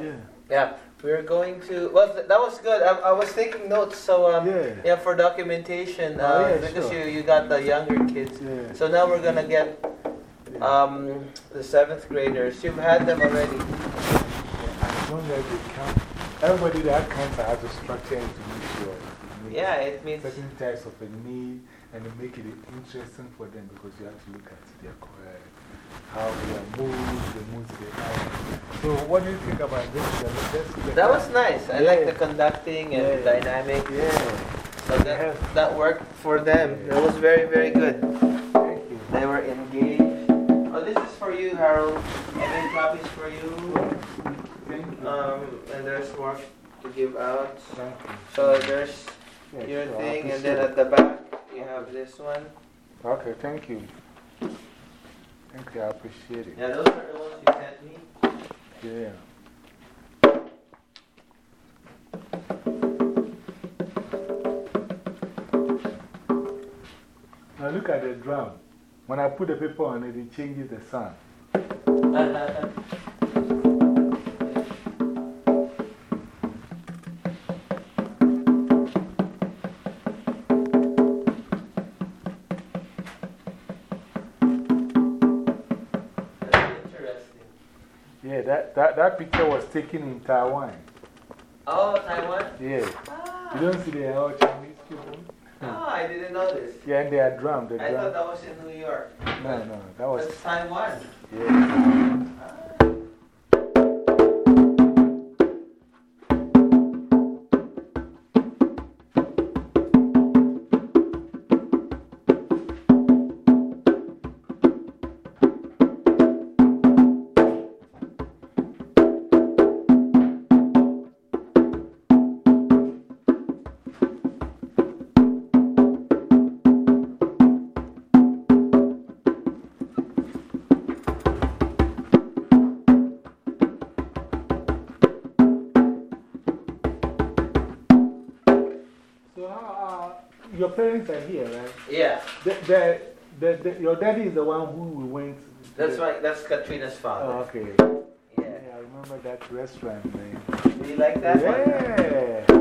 Yeah, yeah. We are going to. Well, th that was good. I, I was taking notes, so um, Yeah. yeah, for documentation, uh, Oh, yeah, because sure. you, you got the younger kids. Yeah. So now we're gonna get um, the seventh graders. You've had them already. Long as they come, everybody that comes, I have to structure it to make sure. it Yeah, it means. Certain types of a need and to make it interesting for them because you have to look at their uh, how their moods, the moods they have. So, what do you think about this? That was nice. I like the conducting and the dynamic. Yeah. So that, that worked for them. It was very, very good. Thank you. They were engaged. Oh, this is for you, Harold. I made copies for you. Thank you. Um, and there's more to give out. Thank you. So there's Yeah, your thing, and then at the back you have this one. Okay, thank you. Thank you, I appreciate it. Yeah, those are the ones you sent me. Yeah. Now look at the drum. When I put the paper on it, it changes the sound. Yeah, that, that, that picture was taken in Taiwan. Oh, Taiwan? Yeah. Ah, You don't see the all Chinese people? oh, I didn't know this. Yeah, and they are drum. The I thought that was in New York. No, no, that was. That's Taiwan. Yeah. So, parents are here, right? Yeah, The, the, the, the, your daddy is the one who we went. that's right. That's Katrina's Oh, father. okay. Yeah. Yeah, I remember that restaurant, man. Do you like that one? Yeah.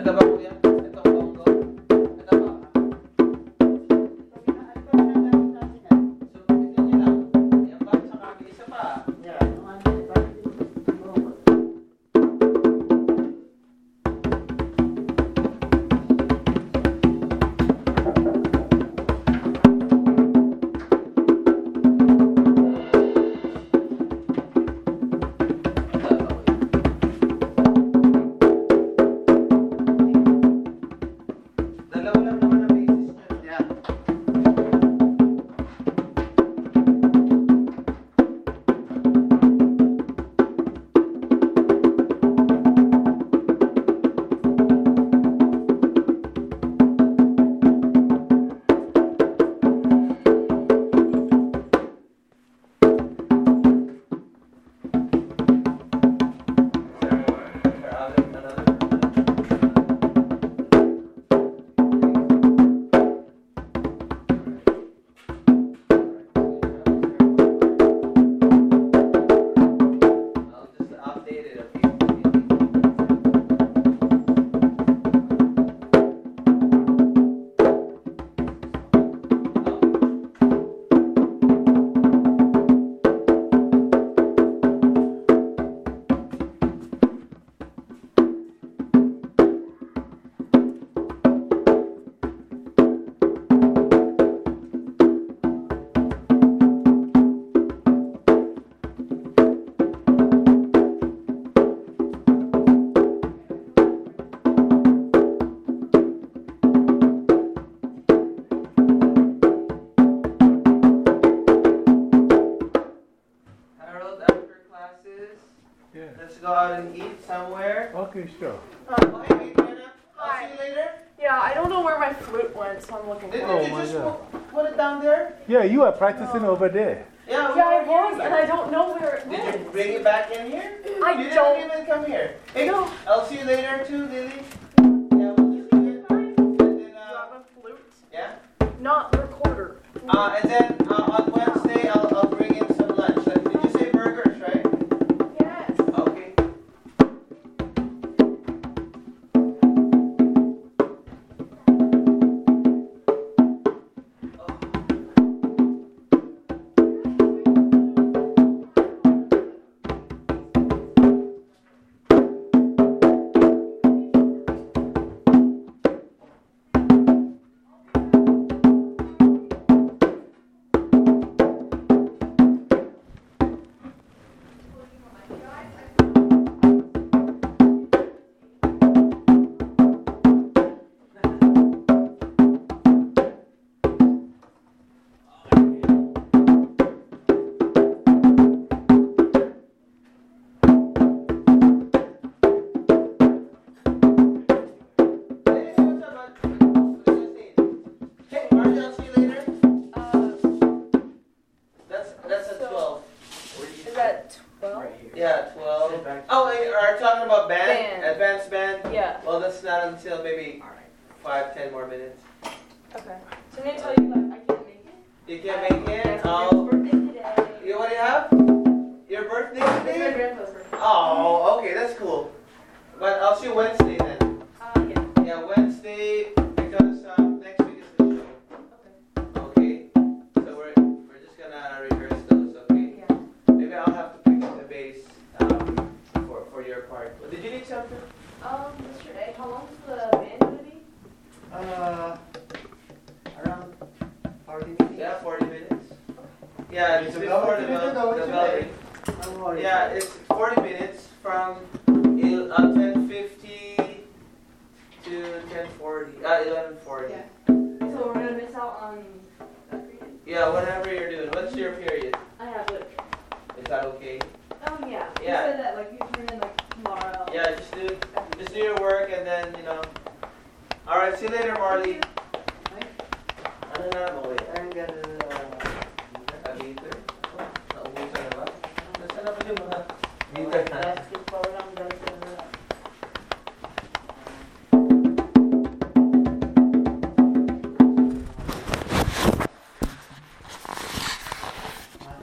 Ainda vai Okay, sure. Oh, hey, Adriana. I'll see you later. Yeah, I don't know where my flute went, so I'm looking Did, for did it. you Oh just God. put, put it down there? Yeah, you are practicing over there. Yeah, we Yeah, I were here. was, and I don't know where it Did you went. bring it back in here? I you don't- didn't even come here. Hey, No. I'll see you later too, Lily. Yeah, we'll just do it. And then, Do you uh, have a flute? yeah. Not the recorder. Uh, and then uh, Yeah, twelve. Oh, wait, are you talking about band? Band. Advanced band? Yeah. Well, that's not until maybe five, ten more minutes. Okay. So I'm going to tell you that I can't make it. You can't make it? Oh. birthday today. You what do you have? Your birthday It's my today? grandpa's birthday. Oh, okay, that's cool. But I'll see you Wednesday then. Uh, yeah. Yeah, Wednesday Did you need something? Um, Mr. A, how long long's the band gonna be? Uh, around 40 minutes. Yeah, 40 minutes. Yeah, it's It's a before the, bell- bell, the bell today. ring. Don't worry. Yeah, it's 40 minutes from uh, 10.50 to 10.40, uh, 11.40. Yeah. So we're gonna miss out on that period? Yeah, whatever you're doing. What's your period? I have it. Is that okay? Oh, yeah. Yeah. You said that, like, you turn in, like, tomorrow. Yeah, just do, just do your work and then, you know. Alright, see you later, Marley. Ano na mo